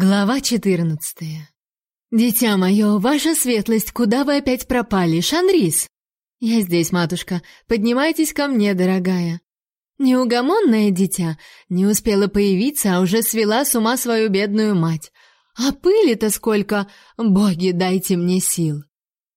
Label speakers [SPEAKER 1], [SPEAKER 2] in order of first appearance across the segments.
[SPEAKER 1] Глава 14. Дитя мое, ваша светлость, куда вы опять пропали, Шанрис? Я здесь, матушка. Поднимайтесь ко мне, дорогая. Неугомонное дитя не успела появиться, а уже свела с ума свою бедную мать. А пыли-то сколько! Боги, дайте мне сил.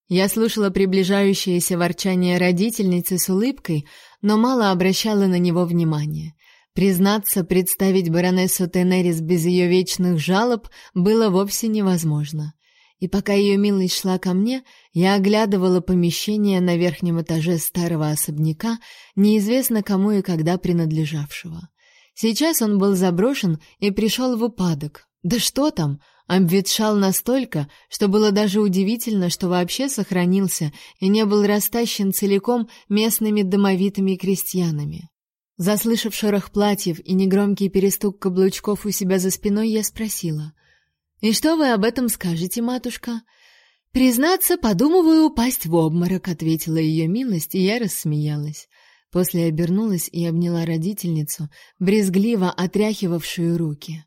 [SPEAKER 1] Я слушала приближающееся ворчание родительницы с улыбкой, но мало обращала на него внимания. Признаться, представить баронессу Тенерис без ее вечных жалоб было вовсе невозможно. И пока ее милость шла ко мне, я оглядывала помещение на верхнем этаже старого особняка, неизвестно кому и когда принадлежавшего. Сейчас он был заброшен и пришел в упадок. Да что там, обветшал настолько, что было даже удивительно, что вообще сохранился и не был растащен целиком местными домовитыми крестьянами. Заслышав шорох платьев и негромкий перестук каблучков у себя за спиной, я спросила: "И что вы об этом скажете, матушка?" "Признаться, подумываю упасть в обморок", ответила ее милость, и я рассмеялась. После обернулась и обняла родительницу, брезгливо отряхивавшую руки.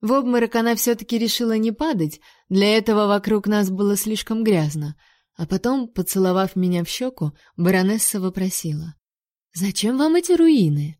[SPEAKER 1] В обморок она все таки решила не падать, для этого вокруг нас было слишком грязно. А потом, поцеловав меня в щеку, баронесса вопросила: Зачем вам эти руины?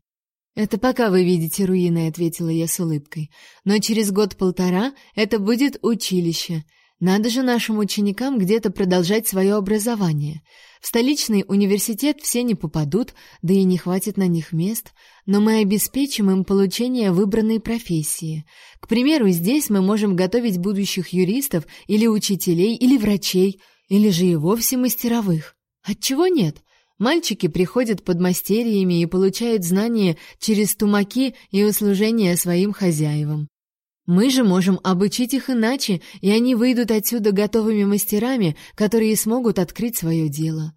[SPEAKER 1] Это пока вы видите руины, ответила я с улыбкой. Но через год-полтора это будет училище. Надо же нашим ученикам где-то продолжать свое образование. В столичный университет все не попадут, да и не хватит на них мест, но мы обеспечим им получение выбранной профессии. К примеру, здесь мы можем готовить будущих юристов или учителей, или врачей, или же и вовсе мастеровых. Отчего нет? Мальчики приходят под мастерьями и получают знания через тумаки и услужение своим хозяевам. Мы же можем обучить их иначе, и они выйдут отсюда готовыми мастерами, которые смогут открыть свое дело.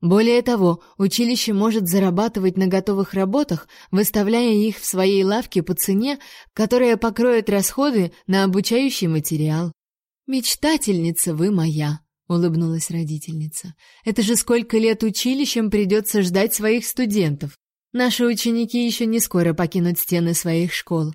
[SPEAKER 1] Более того, училище может зарабатывать на готовых работах, выставляя их в своей лавке по цене, которая покроет расходы на обучающий материал. Мечтательница вы моя улыбнулась родительница. Это же сколько лет училищем придется ждать своих студентов. Наши ученики еще не скоро покинут стены своих школ.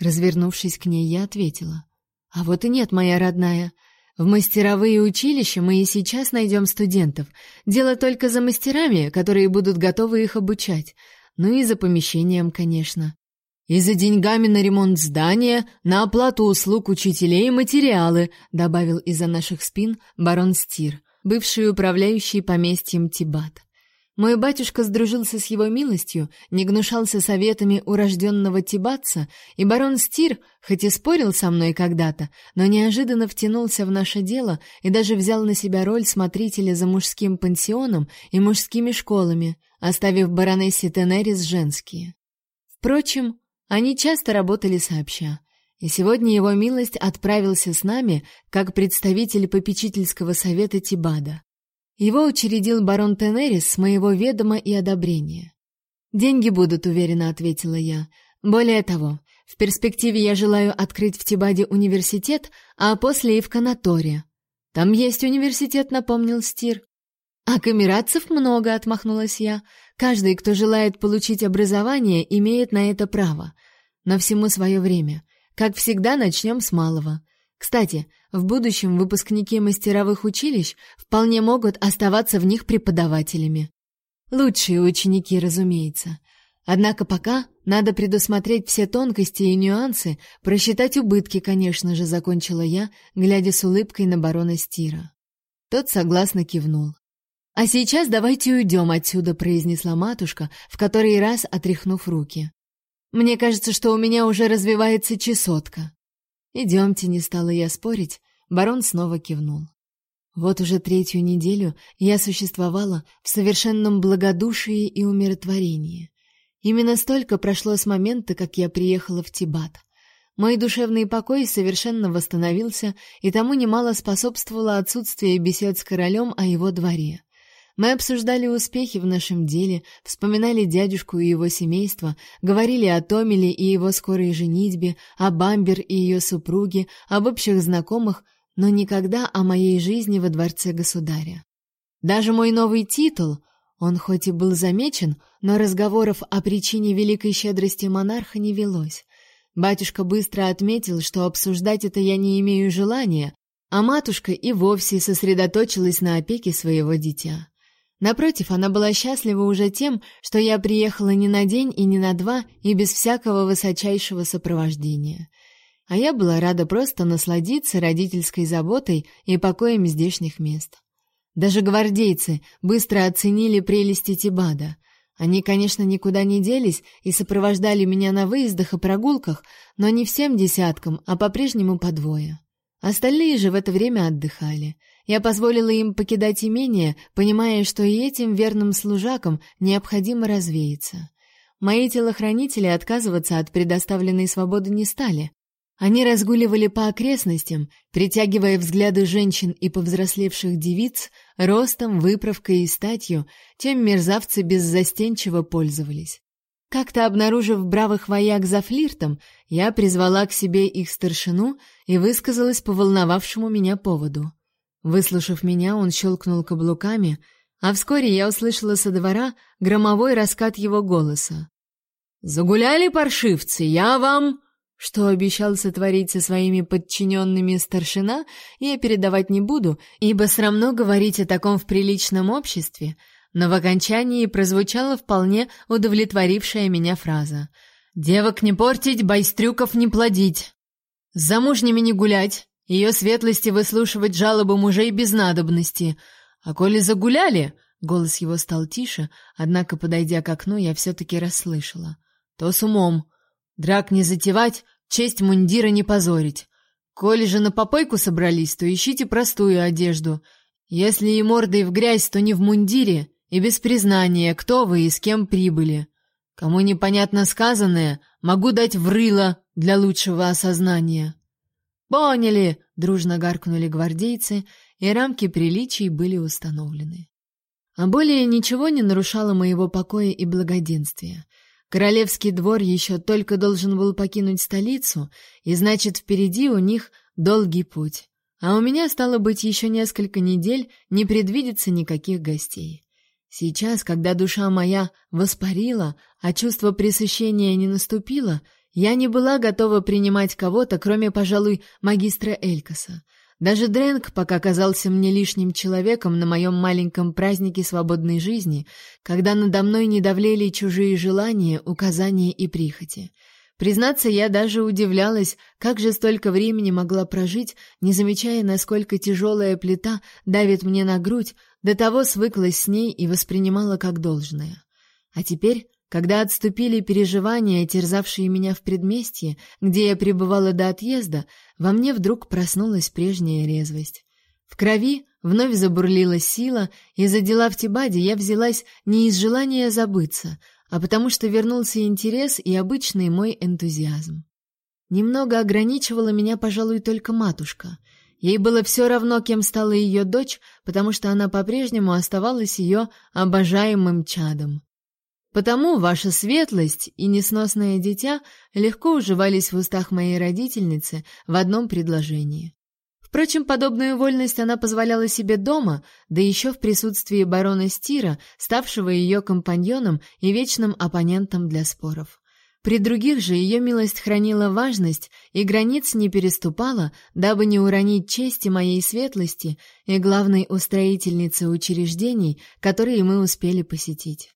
[SPEAKER 1] Развернувшись к ней, я ответила: "А вот и нет, моя родная. В мастеровые училища мы и сейчас найдем студентов. Дело только за мастерами, которые будут готовы их обучать. Ну и за помещением, конечно. И за деньгами на ремонт здания, на оплату услуг учителей и материалы, добавил из-за наших спин барон Стир, бывший управляющий поместьем Тибат. Мой батюшка сдружился с его милостью, не гнушался советами урожденного тибатца, и барон Стир, хоть и спорил со мной когда-то, но неожиданно втянулся в наше дело и даже взял на себя роль смотрителя за мужским пансионом и мужскими школами, оставив баронессе Тенерис женские. Впрочем, они часто работали сообща, и сегодня его милость отправился с нами как представитель попечительского совета Тибада. Его учредил барон Тенерис с моего ведома и одобрения. Деньги будут, уверенно ответила я. Более того, в перспективе я желаю открыть в Тибаде университет, а после и в Канаторе. Там есть университет, напомнил Стир. А камератцев много, отмахнулась я. Каждый, кто желает получить образование, имеет на это право. Но всему свое время. Как всегда, начнем с малого. Кстати, в будущем выпускники мастеровых училищ вполне могут оставаться в них преподавателями. Лучшие ученики, разумеется. Однако пока надо предусмотреть все тонкости и нюансы, просчитать убытки, конечно же, закончила я, глядя с улыбкой на барона Стира. Тот согласно кивнул. «А сейчас давайте уйдем отсюда», — произнесла матушка, в который раз отряхнув руки. «Мне кажется, что у меня уже развивается чесотка». «Идемте», — не стала я спорить, барон снова кивнул. Вот уже третью неделю я существовала в совершенном благодушии и умиротворении. Именно столько прошло с момента, как я приехала в Тибат. Мой душевный покой совершенно восстановился, и тому немало способствовало отсутствие бесед с королем о его дворе. Мы обсуждали успехи в нашем деле, вспоминали дядюшку и его семейство, говорили о Томиле и его скорой женитьбе, о Бамбер и ее супруге, об общих знакомых, но никогда о моей жизни во дворце государя. Даже мой новый титул, он хоть и был замечен, но разговоров о причине великой щедрости монарха не велось. Батюшка быстро отметил, что обсуждать это я не имею желания, а матушка и вовсе сосредоточилась на опеке своего дитя. Напротив, она была счастлива уже тем, что я приехала не на день и не на два и без всякого высочайшего сопровождения. А я была рада просто насладиться родительской заботой и покоем здешних мест. Даже гвардейцы быстро оценили прелести Тибада. Они, конечно, никуда не делись и сопровождали меня на выездах и прогулках, но не всем десяткам, а по-прежнему по двое. Остальные же в это время отдыхали. Я позволила им покидать имение, понимая, что и этим верным служакам необходимо развеяться. Мои телохранители отказываться от предоставленной свободы не стали. Они разгуливали по окрестностям, притягивая взгляды женщин и повзрослевших девиц ростом, выправкой и статью, тем мерзавцы беззастенчиво пользовались. Как-то обнаружив бравых вояк за флиртом, я призвала к себе их старшину и высказалась по волновавшему меня поводу. Выслушав меня, он щелкнул каблуками, а вскоре я услышала со двора громовой раскат его голоса. «Загуляли паршивцы, я вам...» Что обещал сотворить со своими подчиненными старшина, я передавать не буду, ибо срамно говорить о таком в приличном обществе — но в окончании прозвучала вполне удовлетворившая меня фраза. «Девок не портить, байстрюков не плодить. С замужними не гулять, ее светлости выслушивать жалобы мужей без надобности. А коли загуляли...» Голос его стал тише, однако, подойдя к окну, я все-таки расслышала. «То с умом. Драк не затевать, честь мундира не позорить. Коли же на попойку собрались, то ищите простую одежду. Если и мордой в грязь, то не в мундире, и без признания, кто вы и с кем прибыли. Кому непонятно сказанное, могу дать в рыло для лучшего осознания. Поняли, дружно гаркнули гвардейцы, и рамки приличий были установлены. А более ничего не нарушало моего покоя и благоденствия. Королевский двор еще только должен был покинуть столицу, и значит, впереди у них долгий путь. А у меня стало быть еще несколько недель, не предвидится никаких гостей. Сейчас, когда душа моя воспарила, а чувство пресыщения не наступило, я не была готова принимать кого-то, кроме, пожалуй, магистра Элькаса. Даже Дрэнк пока казался мне лишним человеком на моем маленьком празднике свободной жизни, когда надо мной не давлели чужие желания, указания и прихоти. Признаться, я даже удивлялась, как же столько времени могла прожить, не замечая, насколько тяжелая плита давит мне на грудь, до того свыклась с ней и воспринимала как должное. А теперь, когда отступили переживания, терзавшие меня в предместье, где я пребывала до отъезда, во мне вдруг проснулась прежняя резвость. В крови вновь забурлила сила, и за дела в Тибаде я взялась не из желания забыться, а потому что вернулся интерес и обычный мой энтузиазм. Немного ограничивала меня, пожалуй, только матушка. Ей было все равно, кем стала ее дочь, потому что она по-прежнему оставалась ее обожаемым чадом. Потому ваша светлость и несносное дитя легко уживались в устах моей родительницы в одном предложении. Впрочем, подобную вольность она позволяла себе дома, да еще в присутствии барона Стира, ставшего ее компаньоном и вечным оппонентом для споров. При других же ее милость хранила важность и границ не переступала, дабы не уронить чести моей светлости и главной устроительницы учреждений, которые мы успели посетить.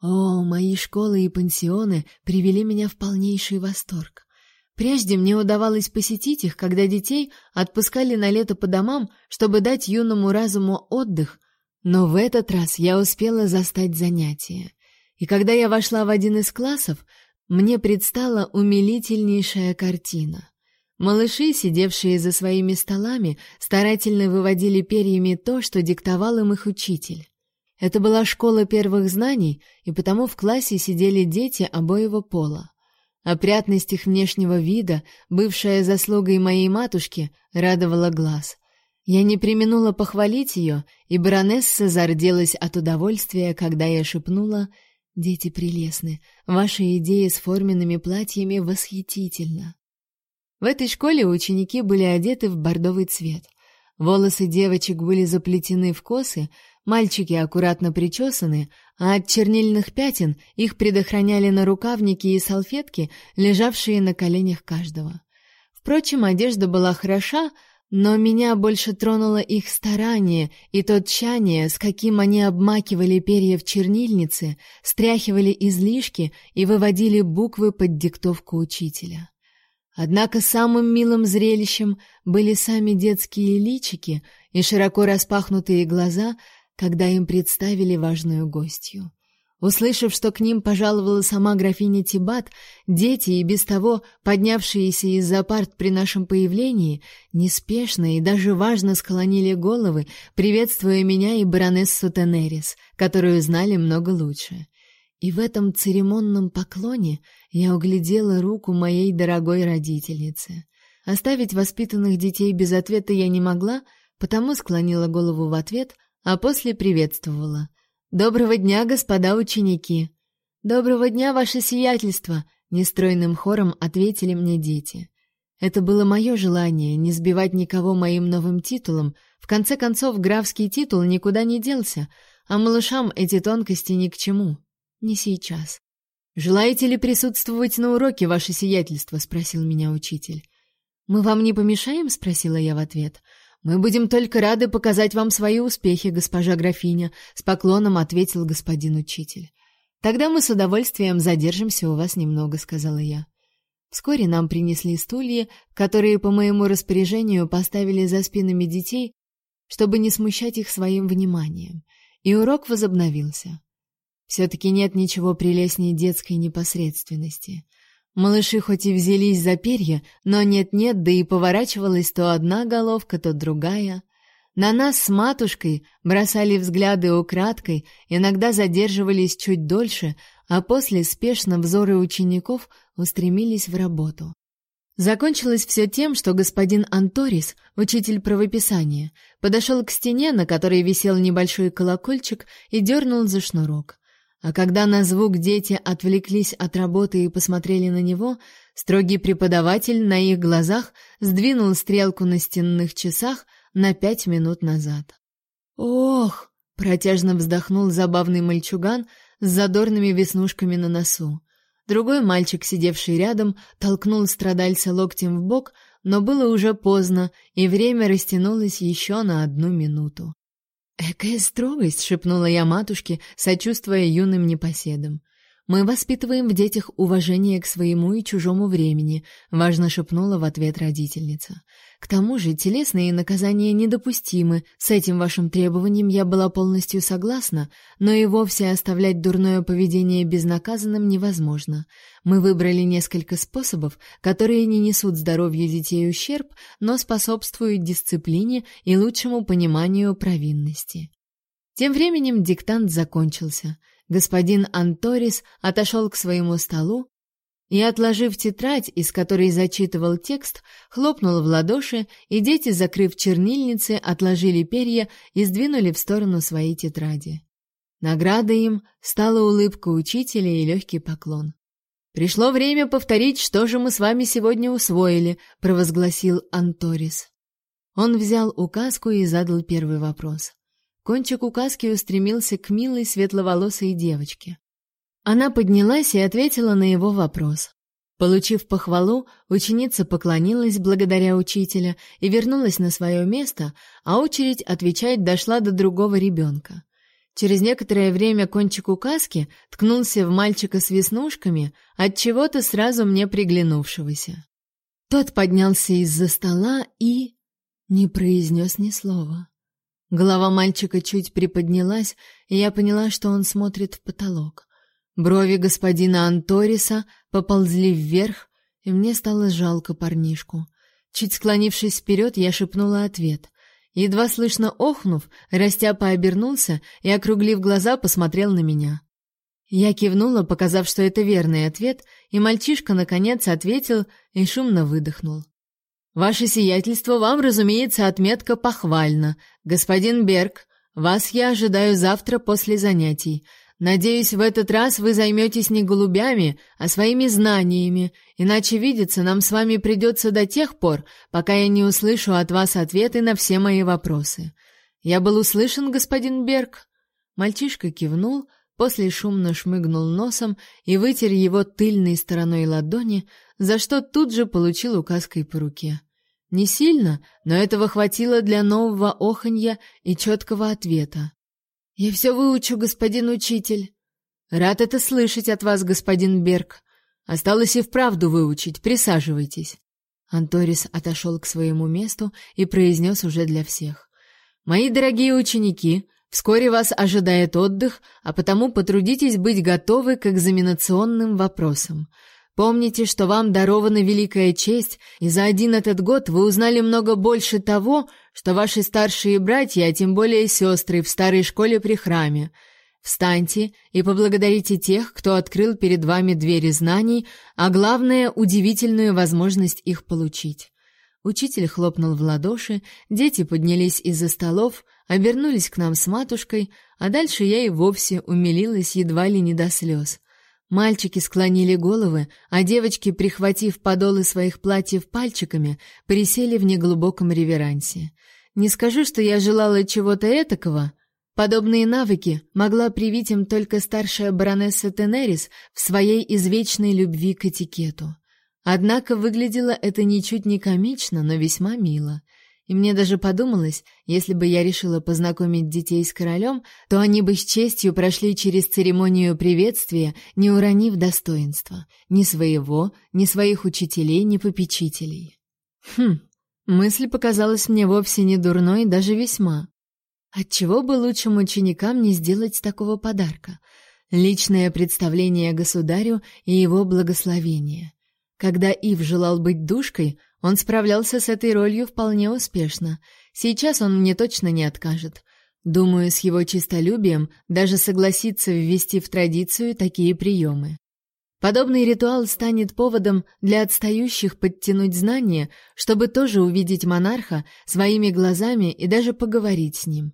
[SPEAKER 1] О, мои школы и пансионы привели меня в полнейший восторг. Прежде мне удавалось посетить их, когда детей отпускали на лето по домам, чтобы дать юному разуму отдых, но в этот раз я успела застать занятия. И когда я вошла в один из классов, мне предстала умилительнейшая картина. Малыши, сидевшие за своими столами, старательно выводили перьями то, что диктовал им их учитель. Это была школа первых знаний, и потому в классе сидели дети обоего пола. Опрятность их внешнего вида, бывшая заслугой моей матушки, радовала глаз. Я не преминула похвалить ее, и баронесса зарделась от удовольствия, когда я шепнула «Дети прелестны, ваши идеи с форменными платьями восхитительно». В этой школе ученики были одеты в бордовый цвет. Волосы девочек были заплетены в косы, мальчики аккуратно причесаны, а от чернильных пятен их предохраняли нарукавники и салфетки, лежавшие на коленях каждого. Впрочем, одежда была хороша, но меня больше тронуло их старание и то тщание, с каким они обмакивали перья в чернильнице, стряхивали излишки и выводили буквы под диктовку учителя. Однако самым милым зрелищем были сами детские личики и широко распахнутые глаза, когда им представили важную гостью. Услышав, что к ним пожаловала сама графиня Тибат, дети, и без того поднявшиеся из-за парт при нашем появлении, неспешно и даже важно склонили головы, приветствуя меня и баронессу Тенерис, которую знали много лучше. И в этом церемонном поклоне я углядела руку моей дорогой родительницы. Оставить воспитанных детей без ответа я не могла, потому склонила голову в ответ, а после приветствовала. «Доброго дня, господа ученики!» «Доброго дня, ваше сиятельство!» — нестройным хором ответили мне дети. Это было мое желание, не сбивать никого моим новым титулом. В конце концов, графский титул никуда не делся, а малышам эти тонкости ни к чему. Не сейчас. «Желаете ли присутствовать на уроке, ваше сиятельство?» — спросил меня учитель. «Мы вам не помешаем?» — спросила я в ответ. «Мы будем только рады показать вам свои успехи, госпожа графиня», — с поклоном ответил господин учитель. «Тогда мы с удовольствием задержимся у вас немного», — сказала я. Вскоре нам принесли стулья, которые по моему распоряжению поставили за спинами детей, чтобы не смущать их своим вниманием, и урок возобновился. Все-таки нет ничего прелестнее детской непосредственности. Малыши хоть и взялись за перья, но нет-нет, да и поворачивалась то одна головка, то другая. На нас с матушкой бросали взгляды украдкой, иногда задерживались чуть дольше, а после спешно взоры учеников устремились в работу. Закончилось все тем, что господин Анторис, учитель правописания, подошел к стене, на которой висел небольшой колокольчик, и дернул за шнурок. А когда на звук дети отвлеклись от работы и посмотрели на него, строгий преподаватель на их глазах сдвинул стрелку на стенных часах на пять минут назад. «Ох!» — протяжно вздохнул забавный мальчуган с задорными веснушками на носу. Другой мальчик, сидевший рядом, толкнул страдальца локтем в бок, но было уже поздно, и время растянулось еще на одну минуту. «Экая строгость!» — шепнула я матушке, сочувствуя юным непоседам. «Мы воспитываем в детях уважение к своему и чужому времени», — важно шепнула в ответ родительница. «К тому же телесные наказания недопустимы. С этим вашим требованием я была полностью согласна, но и вовсе оставлять дурное поведение безнаказанным невозможно. Мы выбрали несколько способов, которые не несут здоровью детей ущерб, но способствуют дисциплине и лучшему пониманию провинности». Тем временем диктант закончился — господин Анторис отошел к своему столу и, отложив тетрадь, из которой зачитывал текст, хлопнул в ладоши, и дети, закрыв чернильницы, отложили перья и сдвинули в сторону свои тетради. Наградой им стала улыбка учителя и легкий поклон. «Пришло время повторить, что же мы с вами сегодня усвоили», — провозгласил Анторис. Он взял указку и задал первый вопрос. Кончик указки устремился к милой светловолосой девочке. Она поднялась и ответила на его вопрос. Получив похвалу, ученица поклонилась благодаря учителя и вернулась на свое место, а очередь отвечать дошла до другого ребенка. Через некоторое время кончик указки ткнулся в мальчика с веснушками, от чего-то сразу мне приглянувшегося. Тот поднялся из-за стола и не произнес ни слова. Голова мальчика чуть приподнялась, и я поняла, что он смотрит в потолок. Брови господина Анториса поползли вверх, и мне стало жалко парнишку. Чуть склонившись вперед, я шепнула ответ. Едва слышно охнув, Растяпа обернулся и, округлив глаза, посмотрел на меня. Я кивнула, показав, что это верный ответ, и мальчишка наконец ответил и шумно выдохнул. Ваше сиятельство, вам, разумеется, отметка похвальна. Господин Берг, вас я ожидаю завтра после занятий. Надеюсь, в этот раз вы займетесь не голубями, а своими знаниями, иначе видеться нам с вами придется до тех пор, пока я не услышу от вас ответы на все мои вопросы. Я был услышан, господин Берг. Мальчишка кивнул, после шумно шмыгнул носом и вытер его тыльной стороной ладони, за что тут же получил указкой по руке. Не сильно, но этого хватило для нового оханья и четкого ответа. «Я все выучу, господин учитель». «Рад это слышать от вас, господин Берг. Осталось и вправду выучить. Присаживайтесь». Анторис отошел к своему месту и произнес уже для всех. «Мои дорогие ученики, вскоре вас ожидает отдых, а потому потрудитесь быть готовы к экзаменационным вопросам». Помните, что вам дарована великая честь, и за один этот год вы узнали много больше того, что ваши старшие братья, а тем более сестры в старой школе при храме. Встаньте и поблагодарите тех, кто открыл перед вами двери знаний, а главное удивительную возможность их получить. Учитель хлопнул в ладоши, дети поднялись из-за столов, обернулись к нам с матушкой, а дальше я и вовсе умилилась едва ли не до слез. Мальчики склонили головы, а девочки, прихватив подолы своих платьев пальчиками, присели в неглубоком реверансе. Не скажу, что я желала чего-то этакого. Подобные навыки могла привить им только старшая баронесса Тенерис в своей извечной любви к этикету. Однако выглядело это ничуть не комично, но весьма мило. И мне даже подумалось, если бы я решила познакомить детей с королем, то они бы с честью прошли через церемонию приветствия, не уронив достоинства, ни своего, ни своих учителей, ни попечителей. Хм, мысль показалась мне вовсе не дурной, даже весьма. Отчего бы лучшим ученикам не сделать такого подарка? Личное представление государю и его благословение. Когда Ив желал быть душкой, он справлялся с этой ролью вполне успешно. Сейчас он мне точно не откажет. Думаю, с его честолюбием даже согласится ввести в традицию такие приемы. Подобный ритуал станет поводом для отстающих подтянуть знания, чтобы тоже увидеть монарха своими глазами и даже поговорить с ним.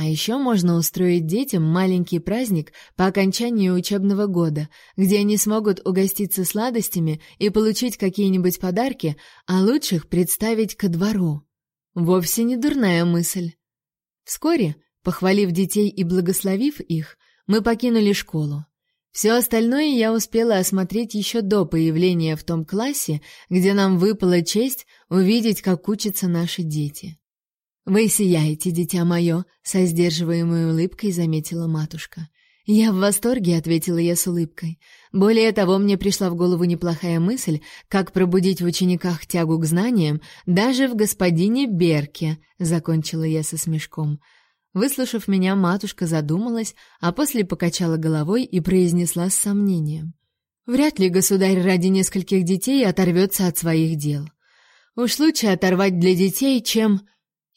[SPEAKER 1] А еще можно устроить детям маленький праздник по окончанию учебного года, где они смогут угоститься сладостями и получить какие-нибудь подарки, а лучших представить ко двору. Вовсе не дурная мысль. Вскоре, похвалив детей и благословив их, мы покинули школу. Все остальное я успела осмотреть еще до появления в том классе, где нам выпала честь увидеть, как учатся наши дети. «Вы сияете, дитя мое», — со сдерживаемой улыбкой заметила матушка. «Я в восторге», — ответила я с улыбкой. «Более того, мне пришла в голову неплохая мысль, как пробудить в учениках тягу к знаниям, даже в господине Берке», — закончила я со смешком. Выслушав меня, матушка задумалась, а после покачала головой и произнесла с сомнением. «Вряд ли государь ради нескольких детей оторвется от своих дел. Уж лучше оторвать для детей, чем...»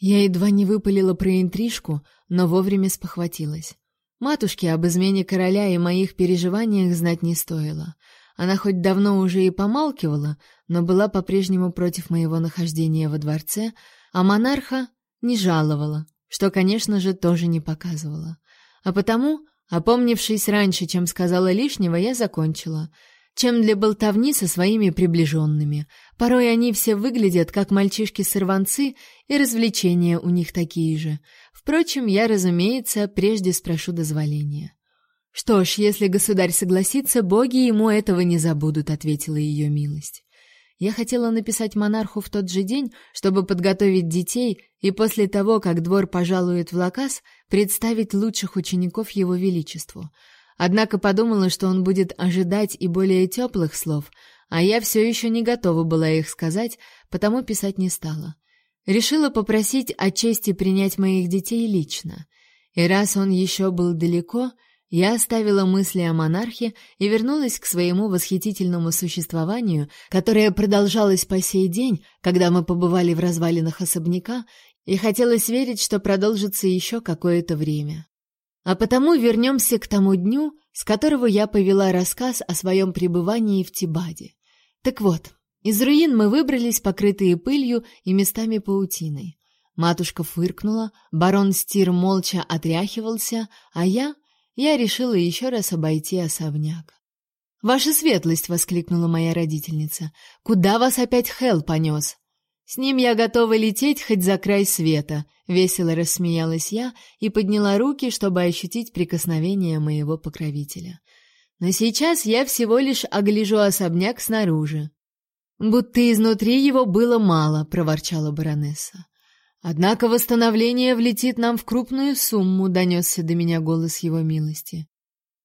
[SPEAKER 1] Я едва не выпалила про интрижку, но вовремя спохватилась. Матушке об измене короля и моих переживаниях знать не стоило. Она хоть давно уже и помалкивала, но была по-прежнему против моего нахождения во дворце, а монарха не жаловала, что, конечно же, тоже не показывала. А потому, опомнившись раньше, чем сказала лишнего, я закончила — чем для болтовни со своими приближенными. Порой они все выглядят как мальчишки-сорванцы, и развлечения у них такие же. Впрочем, я, разумеется, прежде спрошу дозволения. Что ж, если государь согласится, боги ему этого не забудут, ответила ее милость. Я хотела написать монарху в тот же день, чтобы подготовить детей и после того, как двор пожалует в Лакас, представить лучших учеников его величеству. Однако подумала, что он будет ожидать и более теплых слов, а я все еще не готова была их сказать, потому писать не стала. Решила попросить о чести принять моих детей лично. И раз он еще был далеко, я оставила мысли о монархе и вернулась к своему восхитительному существованию, которое продолжалось по сей день, когда мы побывали в развалинах особняка, и хотелось верить, что продолжится еще какое-то время. А потому вернемся к тому дню, с которого я повела рассказ о своем пребывании в Тибаде. Так вот, из руин мы выбрались, покрытые пылью и местами паутиной. Матушка фыркнула, барон Стир молча отряхивался, а я... Я решила еще раз обойти особняк. «Ваша светлость!» — воскликнула моя родительница. «Куда вас опять Хел понес?» С ним я готова лететь хоть за край света, весело рассмеялась я и подняла руки, чтобы ощутить прикосновение моего покровителя. Но сейчас я всего лишь огляжу особняк снаружи. Будто изнутри его было мало, проворчала баронесса. Однако восстановление влетит нам в крупную сумму, донесся до меня голос его милости.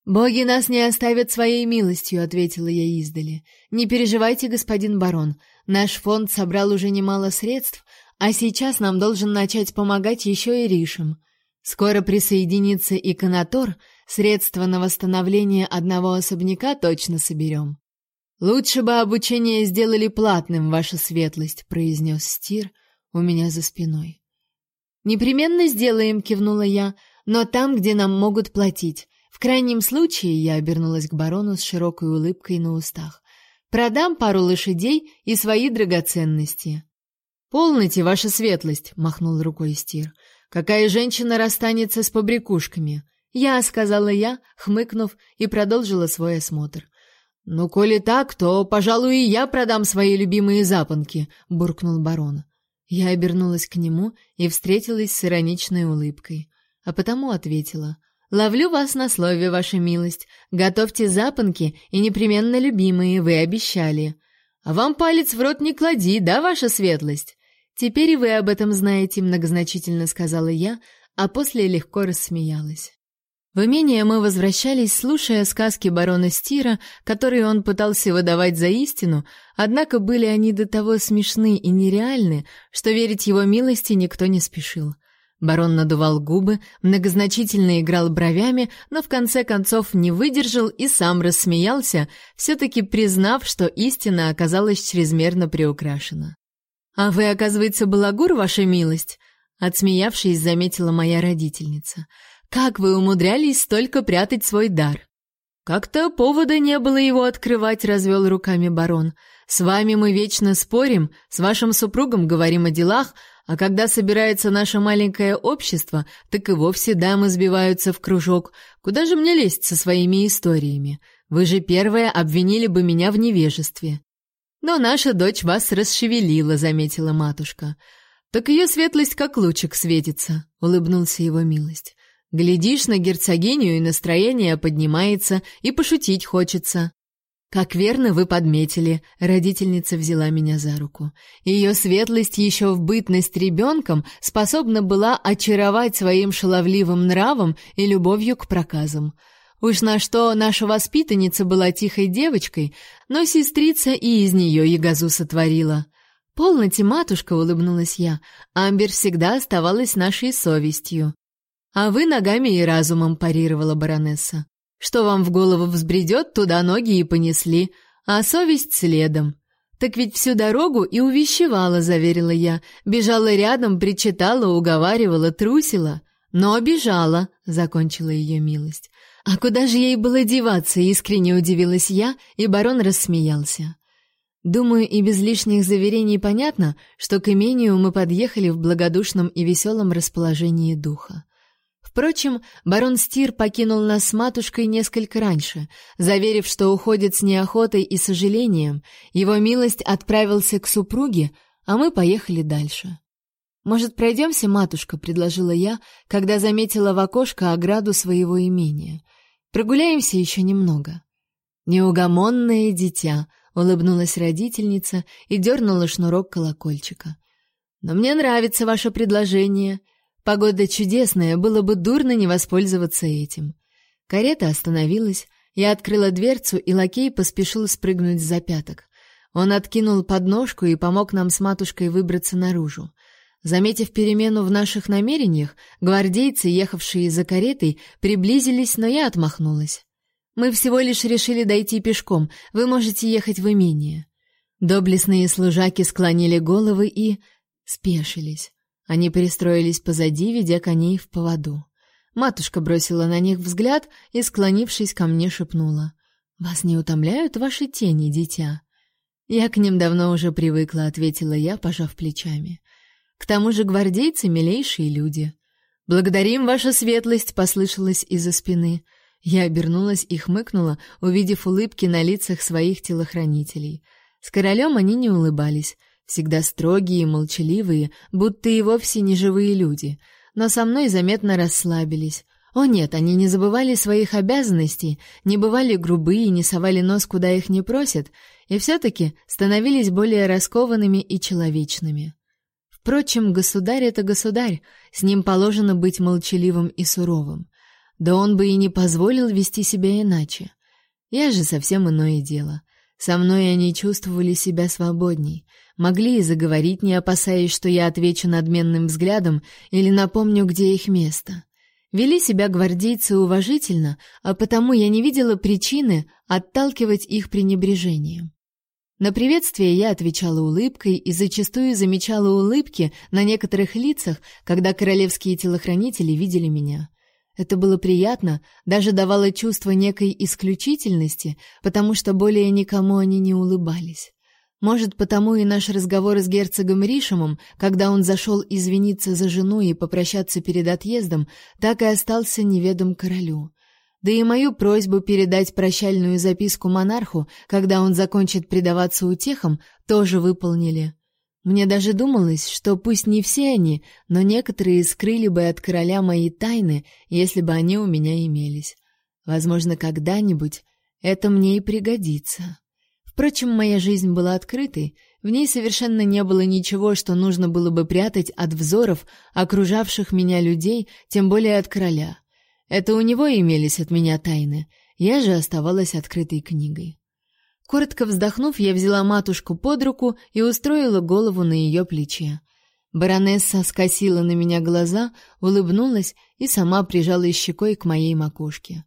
[SPEAKER 1] Боги нас не оставят своей милостью, ответила я издали. Не переживайте, господин барон. Наш фонд собрал уже немало средств, а сейчас нам должен начать помогать еще и Ришам. Скоро присоединится и Канатор, средства на восстановление одного особняка точно соберем. Лучше бы обучение сделали платным, ваша светлость, произнес Стир у меня за спиной. Непременно сделаем, кивнула я, но там, где нам могут платить. В крайнем случае, я обернулась к барону с широкой улыбкой на устах. Продам пару лошадей и свои драгоценности. Полноте, ваша светлость, махнул рукой Стир. Какая женщина расстанется с побрякушками? Я, сказала я, хмыкнув, и продолжила свой осмотр. Ну, коли так, то, пожалуй, и я продам свои любимые запонки, буркнул барон. Я обернулась к нему и встретилась с ироничной улыбкой, а потому ответила: Ловлю вас на слове, ваша милость. Готовьте запонки и непременно любимые, вы обещали. А вам палец в рот не клади, да, ваша светлость? Теперь и вы об этом знаете, многозначительно сказала я, а после легко рассмеялась. В имение мы возвращались, слушая сказки барона Стира, которые он пытался выдавать за истину, однако были они до того смешны и нереальны, что верить его милости никто не спешил. Барон надувал губы, многозначительно играл бровями, но в конце концов не выдержал и сам рассмеялся, все-таки признав, что истина оказалась чрезмерно приукрашена. «А вы, оказывается, балагур, ваша милость?» Отсмеявшись, заметила моя родительница. «Как вы умудрялись столько прятать свой дар?» «Как-то повода не было его открывать», — развел руками барон. «С вами мы вечно спорим, с вашим супругом говорим о делах, а когда собирается наше маленькое общество, так и вовсе дамы сбиваются в кружок. Куда же мне лезть со своими историями? Вы же первая обвинили бы меня в невежестве. Но наша дочь вас расшевелила, заметила матушка. Так ее светлость как лучик светится, улыбнулся его милость. Глядишь на герцогиню, и настроение поднимается, и пошутить хочется. Как верно вы подметили, родительница взяла меня за руку. Ее светлость еще в бытность ребенком способна была очаровать своим шаловливым нравом и любовью к проказам. Уж на что наша воспитанница была тихой девочкой, но сестрица и из нее ягозу сотворила. «Полноте, матушка», — улыбнулась я, — «Амбер всегда оставалась нашей совестью». «А вы ногами и разумом», — парировала баронесса. Что вам в голову взбредет, туда ноги и понесли, а совесть следом. Так ведь всю дорогу и увещевала, заверила я. Бежала рядом, причитала, уговаривала, трусила. Но бежала, закончила ее милость. А куда же ей было деваться, искренне удивилась я, и барон рассмеялся. Думаю, и без лишних заверений понятно, что к имению мы подъехали в благодушном и веселом расположении духа. Впрочем, барон Стир покинул нас с матушкой несколько раньше, заверив, что уходит с неохотой и сожалением. Его милость отправился к супруге, а мы поехали дальше. Может, пройдемся, матушка, предложила я, когда заметила в окошко ограду своего имения. Прогуляемся еще немного. Неугомонное дитя, улыбнулась родительница и дернула шнурок колокольчика. Но мне нравится ваше предложение. Погода чудесная, было бы дурно не воспользоваться этим. Карета остановилась, я открыла дверцу, и лакей поспешил спрыгнуть с запяток. Он откинул подножку и помог нам с матушкой выбраться наружу. Заметив перемену в наших намерениях, гвардейцы, ехавшие за каретой, приблизились, но я отмахнулась. Мы всего лишь решили дойти пешком. Вы можете ехать в имение. Доблестные служаки склонили головы и спешились. Они перестроились позади, ведя коней в поводу. Матушка бросила на них взгляд и, склонившись ко мне, шепнула: "Вас не утомляют ваши тени, дитя?" "Я к ним давно уже привыкла", ответила я, пожав плечами. "К тому же гвардейцы милейшие люди". "Благодарим ваша светлость", послышалось из-за спины. Я обернулась и хмыкнула, увидев улыбки на лицах своих телохранителей. С королем они не улыбались. Всегда строгие и молчаливые, будто и вовсе не живые люди, но со мной заметно расслабились. О нет, они не забывали своих обязанностей, не бывали грубые, не совали нос, куда их не просят, и все-таки становились более раскованными и человечными. Впрочем, государь — это государь, с ним положено быть молчаливым и суровым. Да он бы и не позволил вести себя иначе. Я же совсем иное дело. Со мной они чувствовали себя свободней, могли и заговорить, не опасаясь, что я отвечу надменным взглядом или напомню, где их место. Вели себя гвардейцы уважительно, а потому я не видела причины отталкивать их пренебрежением. На приветствие я отвечала улыбкой и зачастую замечала улыбки на некоторых лицах, когда королевские телохранители видели меня. Это было приятно, даже давало чувство некой исключительности, потому что более никому они не улыбались. Может, потому и наш разговор с герцогом Ришемом, когда он зашел извиниться за жену и попрощаться перед отъездом, так и остался неведом королю. Да и мою просьбу передать прощальную записку монарху, когда он закончит предаваться утехам, тоже выполнили. Мне даже думалось, что пусть не все они, но некоторые скрыли бы от короля мои тайны, если бы они у меня имелись. Возможно, когда-нибудь это мне и пригодится. Впрочем, моя жизнь была открытой, в ней совершенно не было ничего, что нужно было бы прятать от взоров окружавших меня людей, тем более от короля. Это у него имелись от меня тайны, я же оставалась открытой книгой. Коротко вздохнув, я взяла матушку под руку и устроила голову на ее плече. Баронесса скосила на меня глаза, улыбнулась и сама прижала щекой к моей макушке.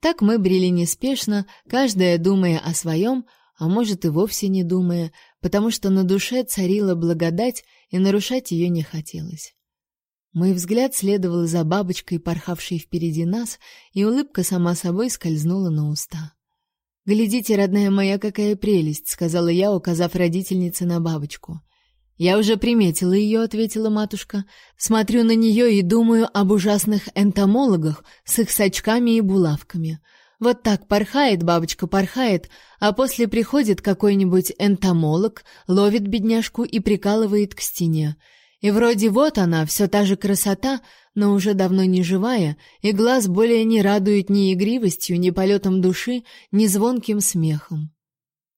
[SPEAKER 1] Так мы брели неспешно, каждая думая о своем, а может и вовсе не думая, потому что на душе царила благодать, и нарушать ее не хотелось. Мой взгляд следовал за бабочкой, порхавшей впереди нас, и улыбка сама собой скользнула на уста. «Глядите, родная моя, какая прелесть!» — сказала я, указав родительнице на бабочку. «Я уже приметила ее», — ответила матушка. «Смотрю на нее и думаю об ужасных энтомологах с их сачками и булавками. Вот так порхает бабочка, порхает, а после приходит какой-нибудь энтомолог, ловит бедняжку и прикалывает к стене. И вроде вот она, все та же красота, но уже давно не живая, и глаз более не радует ни игривостью, ни полетом души, ни звонким смехом.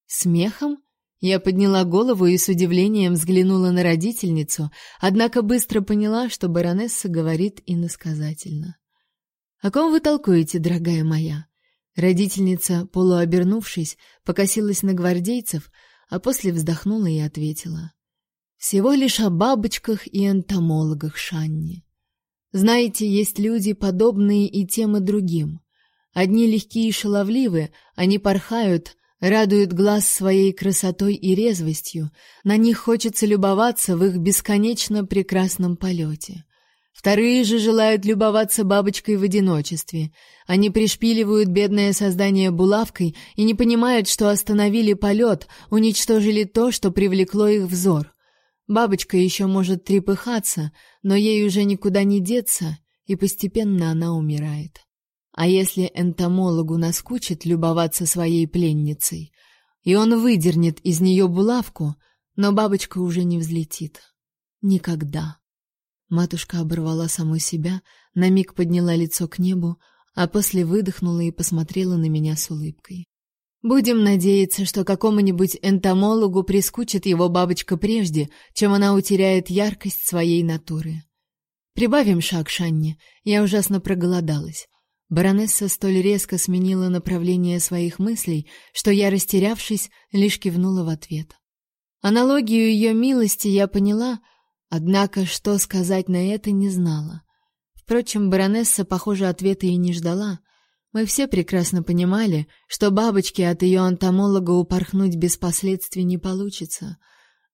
[SPEAKER 1] Смехом? Я подняла голову и с удивлением взглянула на родительницу, однако быстро поняла, что баронесса говорит иносказательно. «О ком вы толкуете, дорогая моя?» Родительница, полуобернувшись, покосилась на гвардейцев, а после вздохнула и ответила. «Всего лишь о бабочках и энтомологах, Шанни. Знаете, есть люди, подобные и тем, и другим. Одни легкие и шаловливы, они порхают, радуют глаз своей красотой и резвостью, на них хочется любоваться в их бесконечно прекрасном полете. Вторые же желают любоваться бабочкой в одиночестве. Они пришпиливают бедное создание булавкой и не понимают, что остановили полет, уничтожили то, что привлекло их взор. Бабочка еще может трепыхаться, но ей уже никуда не деться, и постепенно она умирает. А если энтомологу наскучит любоваться своей пленницей, и он выдернет из нее булавку, но бабочка уже не взлетит. Никогда. Матушка оборвала саму себя, на миг подняла лицо к небу, а после выдохнула и посмотрела на меня с улыбкой. Будем надеяться, что какому-нибудь энтомологу прискучит его бабочка прежде, чем она утеряет яркость своей натуры. Прибавим шаг, Шанни. Я ужасно проголодалась. Баронесса столь резко сменила направление своих мыслей, что я, растерявшись, лишь кивнула в ответ. Аналогию ее милости я поняла, Однако, что сказать на это не знала. Впрочем, баронесса, похоже, ответа и не ждала. Мы все прекрасно понимали, что бабочке от ее антомолога упорхнуть без последствий не получится.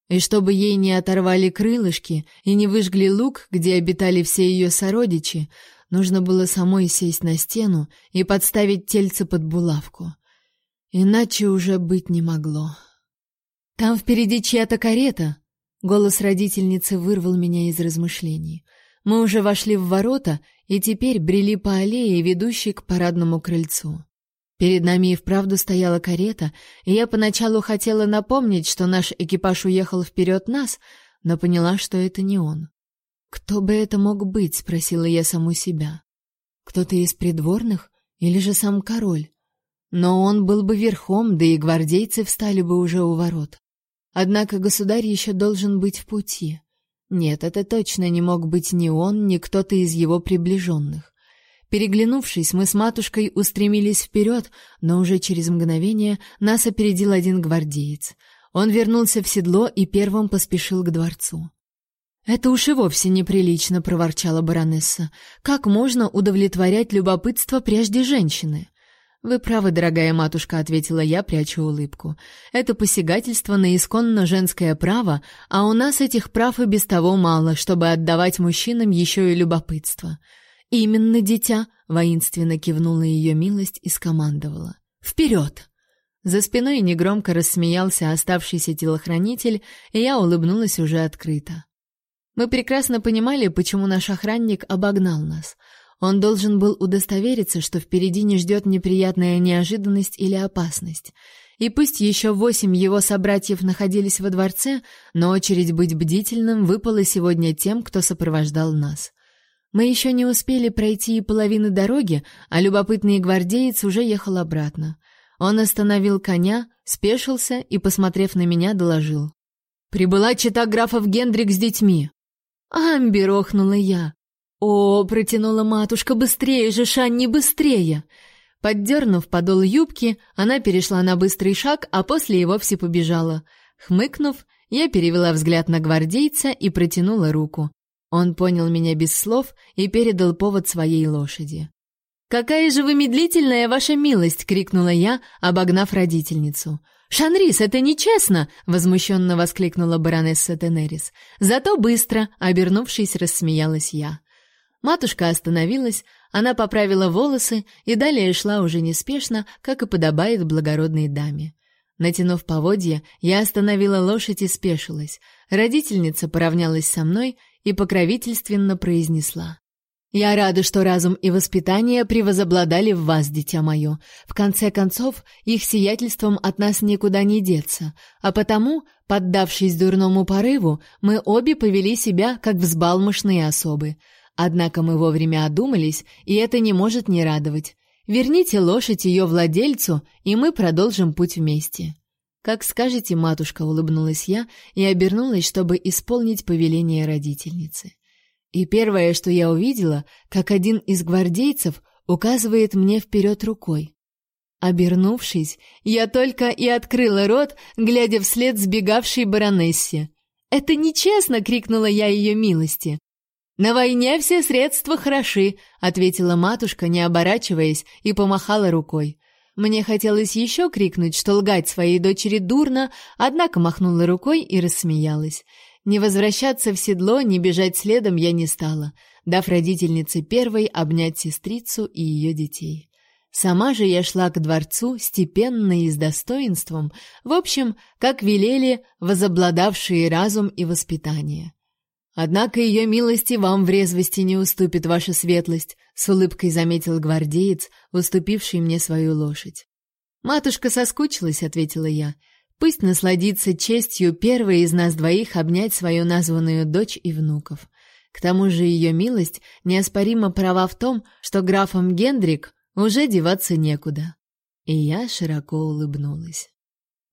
[SPEAKER 1] И чтобы ей не оторвали крылышки и не выжгли лук, где обитали все ее сородичи, нужно было самой сесть на стену и подставить тельце под булавку. Иначе уже быть не могло. «Там впереди чья-то карета», Голос родительницы вырвал меня из размышлений. Мы уже вошли в ворота и теперь брели по аллее, ведущей к парадному крыльцу. Перед нами и вправду стояла карета, и я поначалу хотела напомнить, что наш экипаж уехал вперед нас, но поняла, что это не он. Кто бы это мог быть, спросила я саму себя. Кто-то из придворных или же сам король? Но он был бы верхом, да и гвардейцы встали бы уже у ворот. Однако государь еще должен быть в пути. Нет, это точно не мог быть ни он, ни кто-то из его приближенных. Переглянувшись, мы с матушкой устремились вперед, но уже через мгновение нас опередил один гвардеец. Он вернулся в седло и первым поспешил к дворцу. «Это уж и вовсе неприлично», — проворчала баронесса. «Как можно удовлетворять любопытство прежде женщины?» «Вы правы, дорогая матушка», — ответила я, пряча улыбку. «Это посягательство на исконно женское право, а у нас этих прав и без того мало, чтобы отдавать мужчинам еще и любопытство. «Именно, дитя!» — воинственно кивнула ее милость и скомандовала. «Вперед!» За спиной негромко рассмеялся оставшийся телохранитель, и я улыбнулась уже открыто. Мы прекрасно понимали, почему наш охранник обогнал нас. Он должен был удостовериться, что впереди не ждет неприятная неожиданность или опасность. И пусть еще восемь его собратьев находились во дворце, но очередь быть бдительным выпала сегодня тем, кто сопровождал нас. Мы еще не успели пройти и половины дороги, а любопытный гвардеец уже ехал обратно. Он остановил коня, спешился и, посмотрев на меня, доложил. «Прибыла чита графов Гендрик с детьми». «Амбер!» — охнула я. «О!» — протянула матушка. «Быстрее же, Шанни, быстрее!» Поддернув подол юбки, она перешла на быстрый шаг, а после и вовсе побежала. Хмыкнув, я перевела взгляд на гвардейца и протянула руку. Он понял меня без слов и передал повод своей лошади. «Какая же вы медлительная, ваша милость!» — крикнула я, обогнав родительницу. «Шанрис, это нечестно!» — возмущенно воскликнула баронесса Тенерис. «Зато быстро!» — обернувшись, рассмеялась я. Матушка остановилась, она поправила волосы и далее шла уже неспешно, как и подобает благородной даме. Натянув поводья, я остановила лошадь и спешилась. Родительница поравнялась со мной и покровительственно произнесла. «Я рада, что разум и воспитание превозобладали в вас, дитя мое. В конце концов, их сиятельством от нас никуда не деться, а потому, поддавшись дурному порыву, мы обе повели себя, как взбалмошные особы. Однако мы вовремя одумались, и это не может не радовать. Верните лошадь ее владельцу, и мы продолжим путь вместе». «Как скажете, матушка», — улыбнулась я и обернулась, чтобы исполнить повеление родительницы. И первое, что я увидела, как один из гвардейцев указывает мне вперед рукой. Обернувшись, я только и открыла рот, глядя вслед сбегавшей баронессе. «Это нечестно!» — крикнула я ее милости. «На войне все средства хороши», — ответила матушка, не оборачиваясь, и помахала рукой. Мне хотелось еще крикнуть, что лгать своей дочери дурно, однако махнула рукой и рассмеялась. Не возвращаться в седло, не бежать следом я не стала, дав родительнице первой обнять сестрицу и ее детей. Сама же я шла к дворцу степенно и с достоинством, в общем, как велели возобладавшие разум и воспитание. Однако ее милости вам в резвости не уступит ваша светлость, с улыбкой заметил гвардеец, уступивший мне свою лошадь. Матушка соскучилась, ответила я. Пусть насладится честью первой из нас двоих обнять свою названную дочь и внуков. К тому же ее милость неоспоримо права в том, что графом Гендрик уже деваться некуда. И я широко улыбнулась.